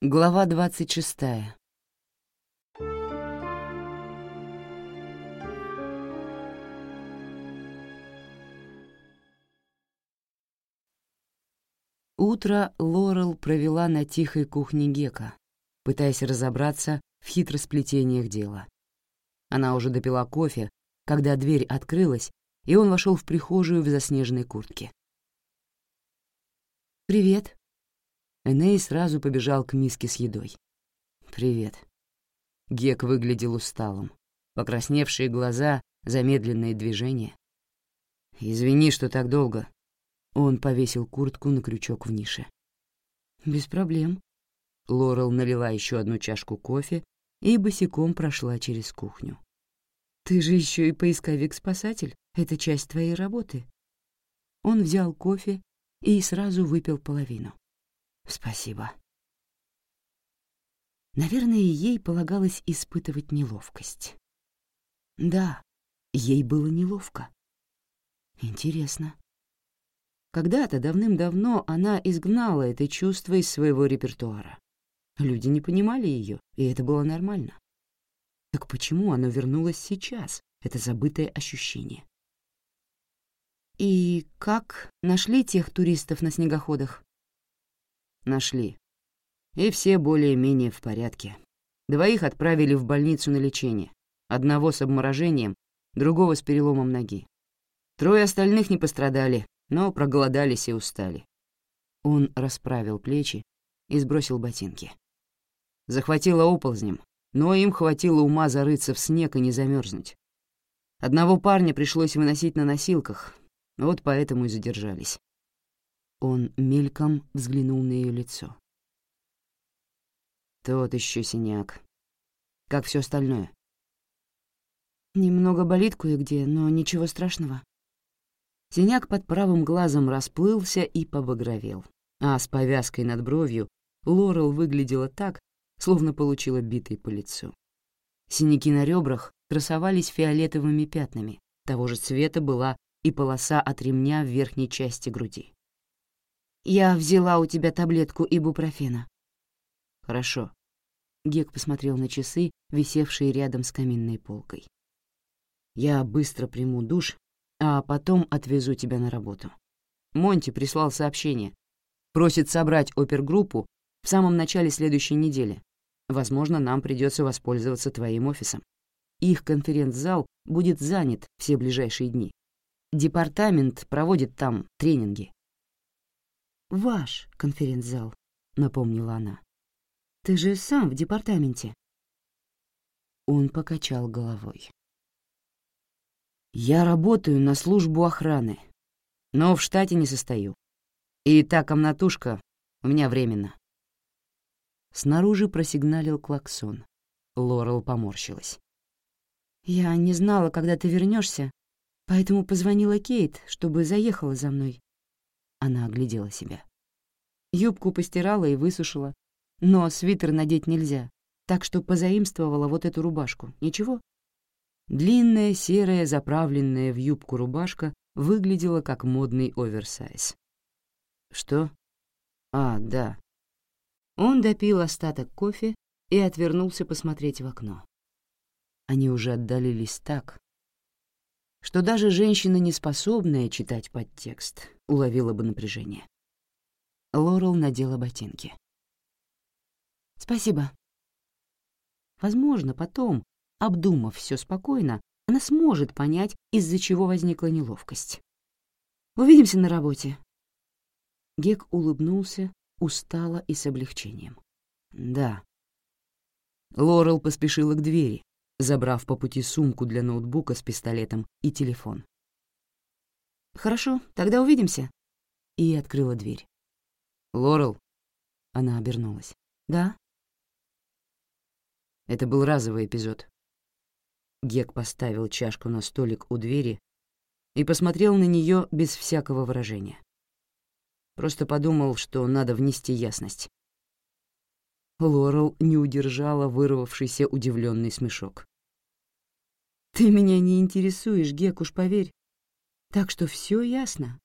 Глава двадцать шестая. Утро Лорел провела на тихой кухне Гека, пытаясь разобраться в хитросплетениях дела. Она уже допила кофе, когда дверь открылась, и он вошел в прихожую в заснеженной куртке. «Привет». Эней сразу побежал к миске с едой. «Привет». Гек выглядел усталым. Покрасневшие глаза, замедленные движения. «Извини, что так долго». Он повесил куртку на крючок в нише. «Без проблем». Лорел налила еще одну чашку кофе и босиком прошла через кухню. «Ты же еще и поисковик-спасатель. Это часть твоей работы». Он взял кофе и сразу выпил половину. «Спасибо». Наверное, ей полагалось испытывать неловкость. Да, ей было неловко. Интересно. Когда-то давным-давно она изгнала это чувство из своего репертуара. Люди не понимали ее, и это было нормально. Так почему оно вернулось сейчас, это забытое ощущение? «И как? Нашли тех туристов на снегоходах?» «Нашли. И все более-менее в порядке. Двоих отправили в больницу на лечение. Одного с обморожением, другого с переломом ноги. Трое остальных не пострадали, но проголодались и устали. Он расправил плечи и сбросил ботинки. Захватило оползнем, но им хватило ума зарыться в снег и не замерзнуть. Одного парня пришлось выносить на носилках, вот поэтому и задержались. Он мельком взглянул на ее лицо. Тот еще синяк. Как все остальное? Немного болит кое-где, но ничего страшного. Синяк под правым глазом расплылся и побагровел, а с повязкой над бровью Лорел выглядела так, словно получила битой по лицу. Синяки на ребрах красовались фиолетовыми пятнами, того же цвета была и полоса от ремня в верхней части груди. «Я взяла у тебя таблетку ибупрофена». «Хорошо». Гек посмотрел на часы, висевшие рядом с каминной полкой. «Я быстро приму душ, а потом отвезу тебя на работу». Монти прислал сообщение. Просит собрать опергруппу в самом начале следующей недели. Возможно, нам придется воспользоваться твоим офисом. Их конференц-зал будет занят все ближайшие дни. Департамент проводит там тренинги. «Ваш конференц-зал», — напомнила она. «Ты же сам в департаменте». Он покачал головой. «Я работаю на службу охраны, но в штате не состою. И та комнатушка у меня временно». Снаружи просигналил клаксон. Лорел поморщилась. «Я не знала, когда ты вернешься, поэтому позвонила Кейт, чтобы заехала за мной». Она оглядела себя. Юбку постирала и высушила, но свитер надеть нельзя, так что позаимствовала вот эту рубашку. Ничего? Длинная, серая, заправленная в юбку рубашка выглядела как модный оверсайз. «Что? А, да». Он допил остаток кофе и отвернулся посмотреть в окно. Они уже отдалились так, что даже женщина, не способная читать подтекст, уловила бы напряжение. Лорел надела ботинки. «Спасибо». Возможно, потом, обдумав все спокойно, она сможет понять, из-за чего возникла неловкость. «Увидимся на работе». Гек улыбнулся, устало и с облегчением. «Да». Лорел поспешила к двери, забрав по пути сумку для ноутбука с пистолетом и телефон. «Хорошо, тогда увидимся», и открыла дверь. «Лорел?» Она обернулась. «Да?» Это был разовый эпизод. Гек поставил чашку на столик у двери и посмотрел на нее без всякого выражения. Просто подумал, что надо внести ясность. Лорел не удержала вырвавшийся удивленный смешок. «Ты меня не интересуешь, Гек, уж поверь. Так что все ясно».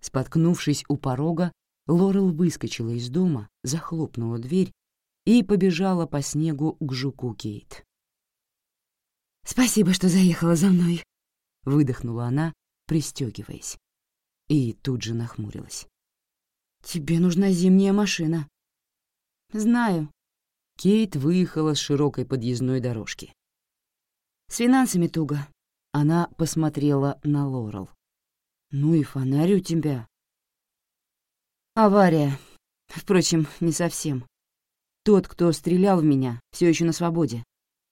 Споткнувшись у порога, Лорел выскочила из дома, захлопнула дверь и побежала по снегу к жуку Кейт. «Спасибо, что заехала за мной», — выдохнула она, пристегиваясь. И тут же нахмурилась. «Тебе нужна зимняя машина». «Знаю». Кейт выехала с широкой подъездной дорожки. «С финансами туго». Она посмотрела на Лорел. «Ну и фонарь у тебя». «Авария. Впрочем, не совсем. Тот, кто стрелял в меня, все еще на свободе.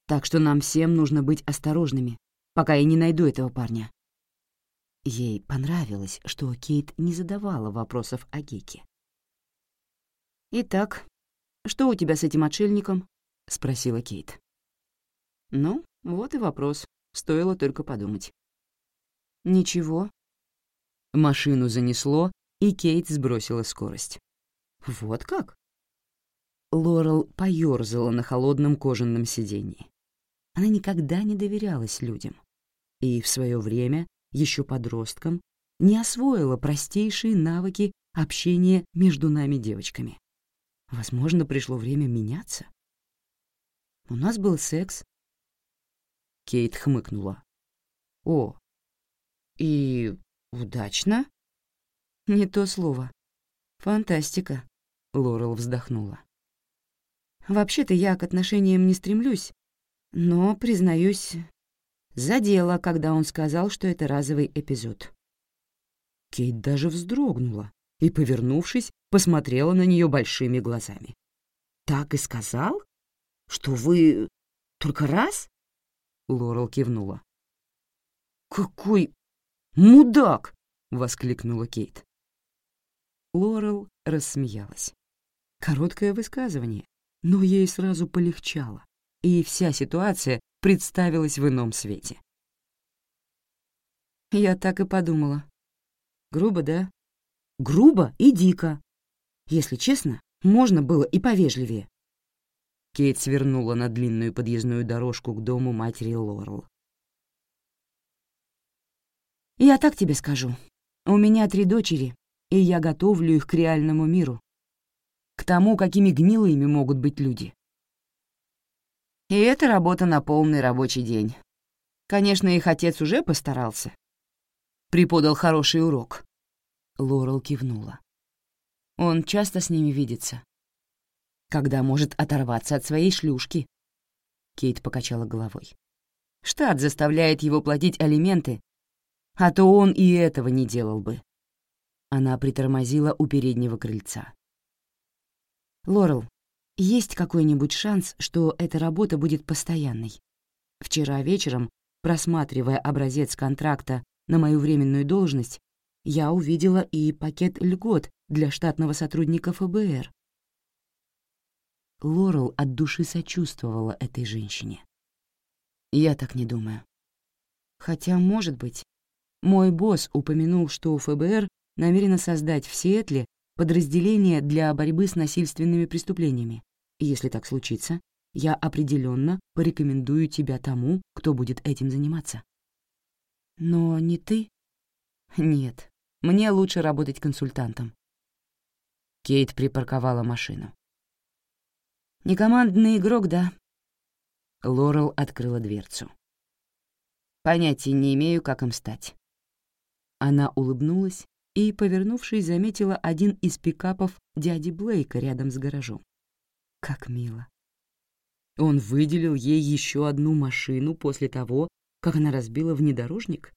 Так что нам всем нужно быть осторожными, пока я не найду этого парня». Ей понравилось, что Кейт не задавала вопросов о Геке. «Итак, что у тебя с этим отшельником?» — спросила Кейт. «Ну, вот и вопрос. Стоило только подумать». «Ничего». Машину занесло, и Кейт сбросила скорость. «Вот как?» Лорел поёрзала на холодном кожаном сиденье. Она никогда не доверялась людям. И в свое время, еще подростком, не освоила простейшие навыки общения между нами девочками. Возможно, пришло время меняться. У нас был секс. Кейт хмыкнула. О, и удачно? Не то слово. Фантастика. Лорел вздохнула. Вообще-то я к отношениям не стремлюсь, но, признаюсь, задело, когда он сказал, что это разовый эпизод. Кейт даже вздрогнула и, повернувшись, посмотрела на нее большими глазами. «Так и сказал? Что вы только раз?» Лорел кивнула. «Какой мудак!» — воскликнула Кейт. Лорел рассмеялась. Короткое высказывание, но ей сразу полегчало и вся ситуация представилась в ином свете. Я так и подумала. Грубо, да? Грубо и дико. Если честно, можно было и повежливее. Кейт свернула на длинную подъездную дорожку к дому матери Лорел. «Я так тебе скажу. У меня три дочери, и я готовлю их к реальному миру. К тому, какими гнилыми могут быть люди. И это работа на полный рабочий день. Конечно, их отец уже постарался. Преподал хороший урок. Лорел кивнула. Он часто с ними видится. Когда может оторваться от своей шлюшки? Кейт покачала головой. Штат заставляет его платить алименты, а то он и этого не делал бы. Она притормозила у переднего крыльца. «Лорел, есть какой-нибудь шанс, что эта работа будет постоянной. Вчера вечером, просматривая образец контракта на мою временную должность, я увидела и пакет льгот для штатного сотрудника ФБР. Лорел от души сочувствовала этой женщине. Я так не думаю. Хотя, может быть, мой босс упомянул, что ФБР намерено создать в Сиэтле подразделение для борьбы с насильственными преступлениями. Если так случится, я определенно порекомендую тебя тому, кто будет этим заниматься. Но не ты? Нет, мне лучше работать консультантом. Кейт припарковала машину. Не командный игрок, да? Лорел открыла дверцу. Понятия не имею, как им стать. Она улыбнулась и, повернувшись, заметила один из пикапов дяди Блейка рядом с гаражом. Как мило. Он выделил ей еще одну машину после того, как она разбила внедорожник?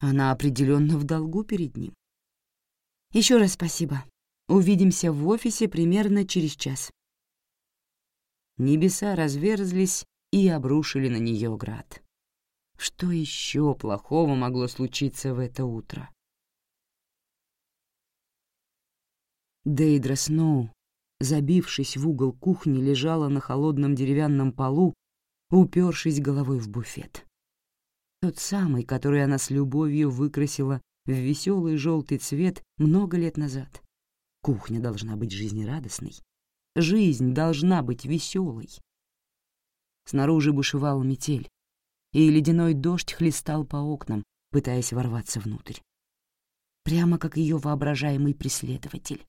Она определенно в долгу перед ним. Еще раз спасибо. Увидимся в офисе примерно через час. Небеса разверзлись и обрушили на нее град. Что еще плохого могло случиться в это утро? Дейдра Сноу, забившись в угол кухни, лежала на холодном деревянном полу, упершись головой в буфет. Тот самый, который она с любовью выкрасила в веселый желтый цвет много лет назад. Кухня должна быть жизнерадостной. Жизнь должна быть веселой. Снаружи бушевала метель, и ледяной дождь хлестал по окнам, пытаясь ворваться внутрь. Прямо как ее воображаемый преследователь.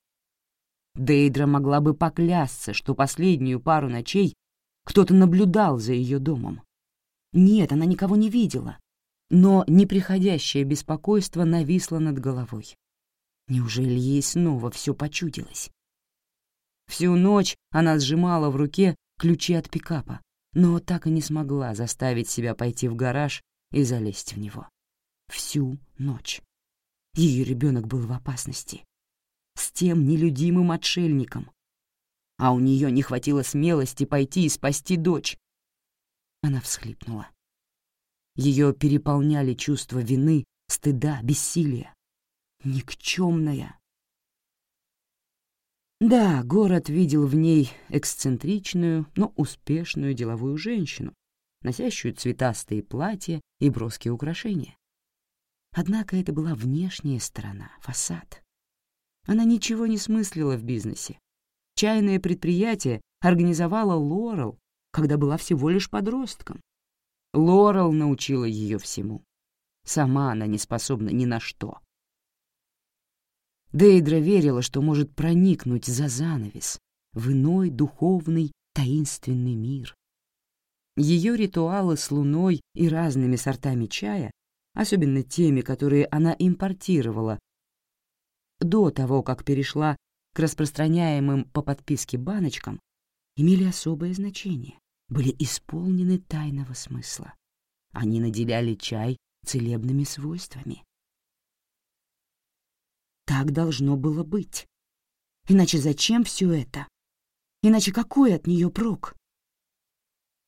Дейдра могла бы поклясться, что последнюю пару ночей кто-то наблюдал за ее домом. Нет, она никого не видела, но неприходящее беспокойство нависло над головой. Неужели ей снова все почудилось? Всю ночь она сжимала в руке ключи от пикапа, но так и не смогла заставить себя пойти в гараж и залезть в него. Всю ночь. Ее ребенок был в опасности. С тем нелюдимым отшельником. А у нее не хватило смелости пойти и спасти дочь. Она всхлипнула. Ее переполняли чувства вины, стыда, бессилия. Никчемная. Да, город видел в ней эксцентричную, но успешную деловую женщину, носящую цветастые платья и броские украшения. Однако это была внешняя сторона, фасад. Она ничего не смыслила в бизнесе. Чайное предприятие организовала Лорел, когда была всего лишь подростком. Лорел научила ее всему. Сама она не способна ни на что. Дейдра верила, что может проникнуть за занавес в иной духовный таинственный мир. Ее ритуалы с луной и разными сортами чая особенно теми, которые она импортировала, до того, как перешла к распространяемым по подписке баночкам, имели особое значение, были исполнены тайного смысла. Они наделяли чай целебными свойствами. Так должно было быть. Иначе зачем все это? Иначе какой от нее прок?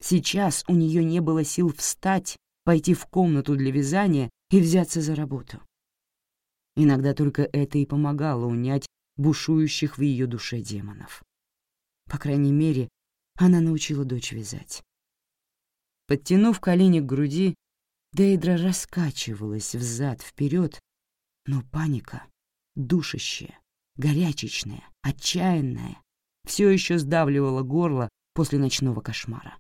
Сейчас у нее не было сил встать пойти в комнату для вязания и взяться за работу. Иногда только это и помогало унять бушующих в ее душе демонов. По крайней мере, она научила дочь вязать. Подтянув колени к груди, Дейдра раскачивалась взад-вперед, но паника, душащая, горячечная, отчаянная, все еще сдавливала горло после ночного кошмара.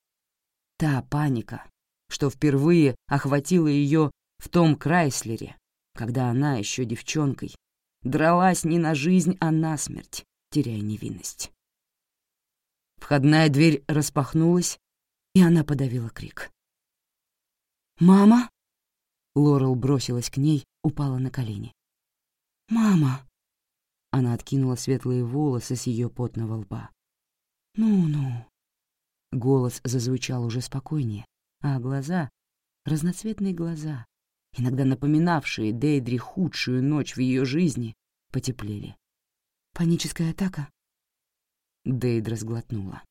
Та паника, что впервые охватило ее в том Крайслере, когда она еще девчонкой дралась не на жизнь, а на смерть, теряя невинность. Входная дверь распахнулась, и она подавила крик. «Мама!» Лорел бросилась к ней, упала на колени. «Мама!» Она откинула светлые волосы с ее потного лба. «Ну-ну». Голос зазвучал уже спокойнее, а глаза, разноцветные глаза, иногда напоминавшие Дейдри худшую ночь в ее жизни, потеплели. «Паническая атака?» Дейдра сглотнула.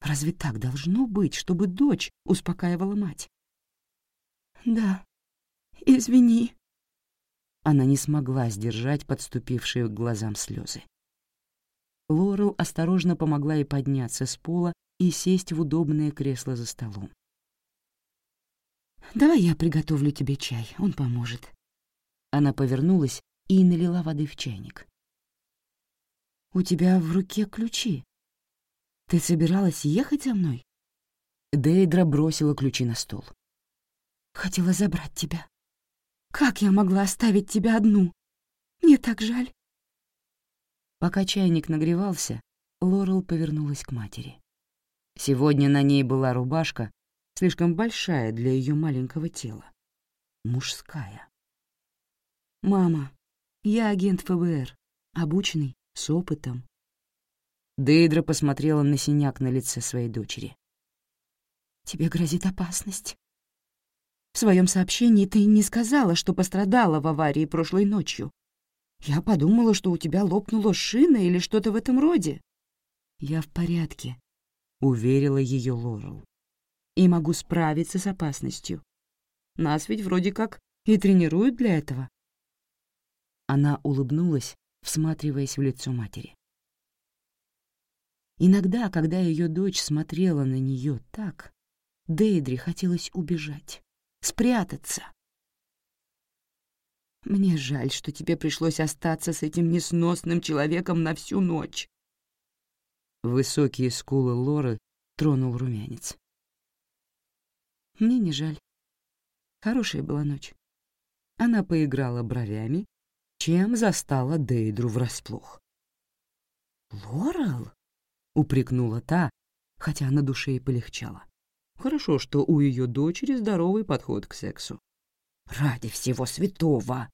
«Разве так должно быть, чтобы дочь успокаивала мать?» «Да, извини». Она не смогла сдержать подступившие к глазам слезы. Лорел осторожно помогла ей подняться с пола и сесть в удобное кресло за столом. Давай я приготовлю тебе чай, он поможет». Она повернулась и налила воды в чайник. «У тебя в руке ключи. Ты собиралась ехать за мной?» Дейдра бросила ключи на стол. «Хотела забрать тебя. Как я могла оставить тебя одну? Мне так жаль». Пока чайник нагревался, Лорел повернулась к матери. Сегодня на ней была рубашка, слишком большая для ее маленького тела. Мужская. «Мама, я агент ФБР, обученный, с опытом». Дейдра посмотрела на синяк на лице своей дочери. «Тебе грозит опасность. В своем сообщении ты не сказала, что пострадала в аварии прошлой ночью. Я подумала, что у тебя лопнула шина или что-то в этом роде». «Я в порядке», — уверила ее Лорел и могу справиться с опасностью. Нас ведь вроде как и тренируют для этого». Она улыбнулась, всматриваясь в лицо матери. Иногда, когда ее дочь смотрела на нее так, Дейдри хотелось убежать, спрятаться. «Мне жаль, что тебе пришлось остаться с этим несносным человеком на всю ночь». Высокие скулы Лоры тронул румянец. Мне не жаль. Хорошая была ночь. Она поиграла бровями, чем застала Дейдру врасплох. «Лорел?» — упрекнула та, хотя на душе и полегчало. Хорошо, что у ее дочери здоровый подход к сексу. «Ради всего святого!»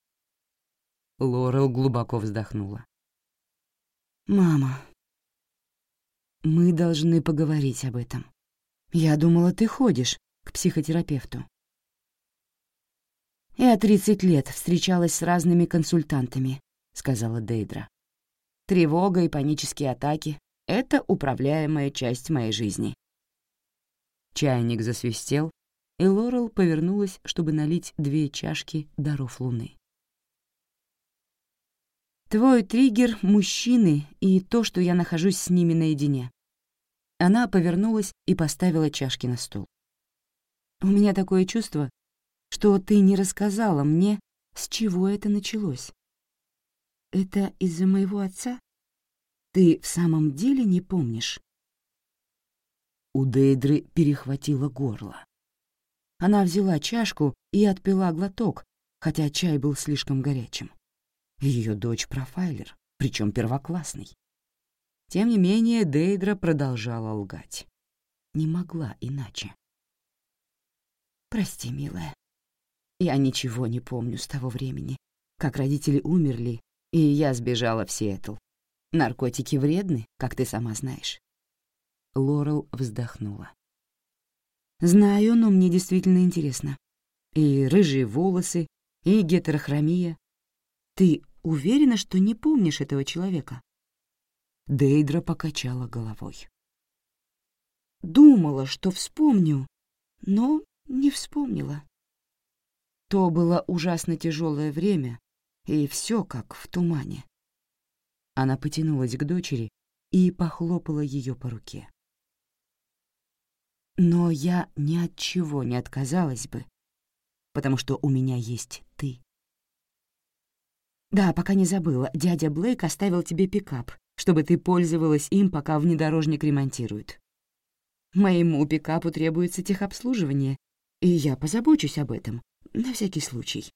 Лорел глубоко вздохнула. «Мама, мы должны поговорить об этом. Я думала, ты ходишь к психотерапевту. «Я тридцать лет встречалась с разными консультантами», — сказала Дейдра. «Тревога и панические атаки — это управляемая часть моей жизни». Чайник засвистел, и Лорел повернулась, чтобы налить две чашки даров луны. «Твой триггер — мужчины и то, что я нахожусь с ними наедине». Она повернулась и поставила чашки на стол. «У меня такое чувство, что ты не рассказала мне, с чего это началось. Это из-за моего отца? Ты в самом деле не помнишь?» У Дейдры перехватило горло. Она взяла чашку и отпила глоток, хотя чай был слишком горячим. Ее дочь профайлер, причем первоклассный. Тем не менее, Дейдра продолжала лгать. Не могла иначе. «Прости, милая. Я ничего не помню с того времени, как родители умерли, и я сбежала в Сиэтл. Наркотики вредны, как ты сама знаешь». Лорел вздохнула. «Знаю, но мне действительно интересно. И рыжие волосы, и гетерохромия. Ты уверена, что не помнишь этого человека?» Дейдра покачала головой. Думала, что вспомню, но не вспомнила. То было ужасно тяжелое время, и все как в тумане. Она потянулась к дочери и похлопала ее по руке. Но я ни от чего не отказалась бы, потому что у меня есть ты. Да, пока не забыла, дядя Блейк оставил тебе пикап, чтобы ты пользовалась им, пока внедорожник ремонтируют. Моему пикапу требуется техобслуживание, и я позабочусь об этом, на всякий случай.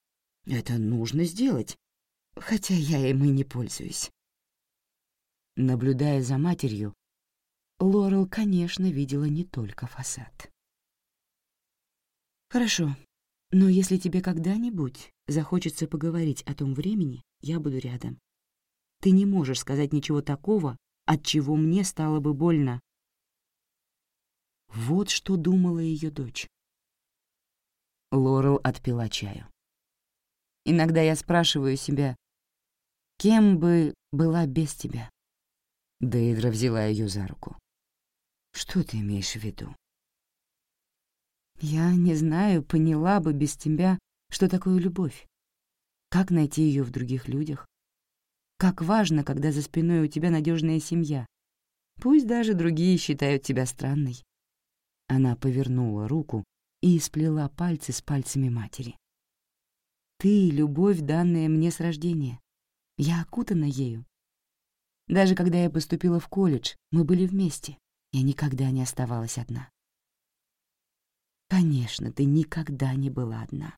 Это нужно сделать, хотя я им и не пользуюсь. Наблюдая за матерью, Лорел, конечно, видела не только фасад. «Хорошо, но если тебе когда-нибудь захочется поговорить о том времени, я буду рядом. Ты не можешь сказать ничего такого, от чего мне стало бы больно. Вот что думала ее дочь. Лорел отпила чаю. Иногда я спрашиваю себя, кем бы была без тебя? Дейдра взяла ее за руку. Что ты имеешь в виду? Я не знаю, поняла бы без тебя, что такое любовь. Как найти ее в других людях? Как важно, когда за спиной у тебя надежная семья. Пусть даже другие считают тебя странной. Она повернула руку и сплела пальцы с пальцами матери. Ты — любовь, данная мне с рождения. Я окутана ею. Даже когда я поступила в колледж, мы были вместе. Я никогда не оставалась одна. Конечно, ты никогда не была одна.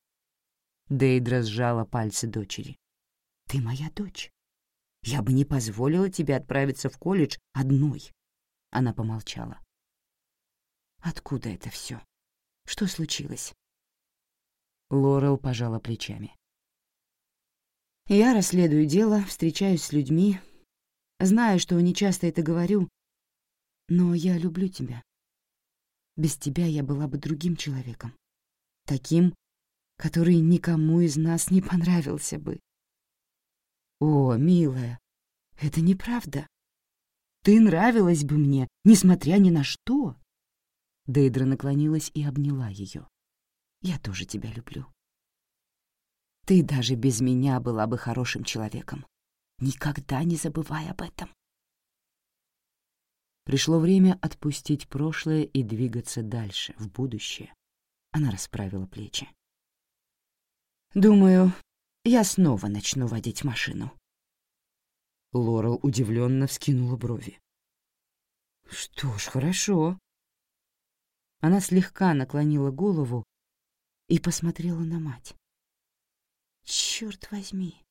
Дейдра сжала пальцы дочери. Ты моя дочь. Я бы не позволила тебе отправиться в колледж одной. Она помолчала. Откуда это все? Что случилось? Лорел пожала плечами. Я расследую дело, встречаюсь с людьми, знаю, что нечасто это говорю, но я люблю тебя. Без тебя я была бы другим человеком. Таким, который никому из нас не понравился бы. «О, милая, это неправда. Ты нравилась бы мне, несмотря ни на что». Дейдра наклонилась и обняла ее. «Я тоже тебя люблю. Ты даже без меня была бы хорошим человеком. Никогда не забывай об этом». Пришло время отпустить прошлое и двигаться дальше, в будущее. Она расправила плечи. «Думаю, я снова начну водить машину. Лорел удивленно вскинула брови. Что ж, хорошо. Она слегка наклонила голову и посмотрела на мать. Черт возьми,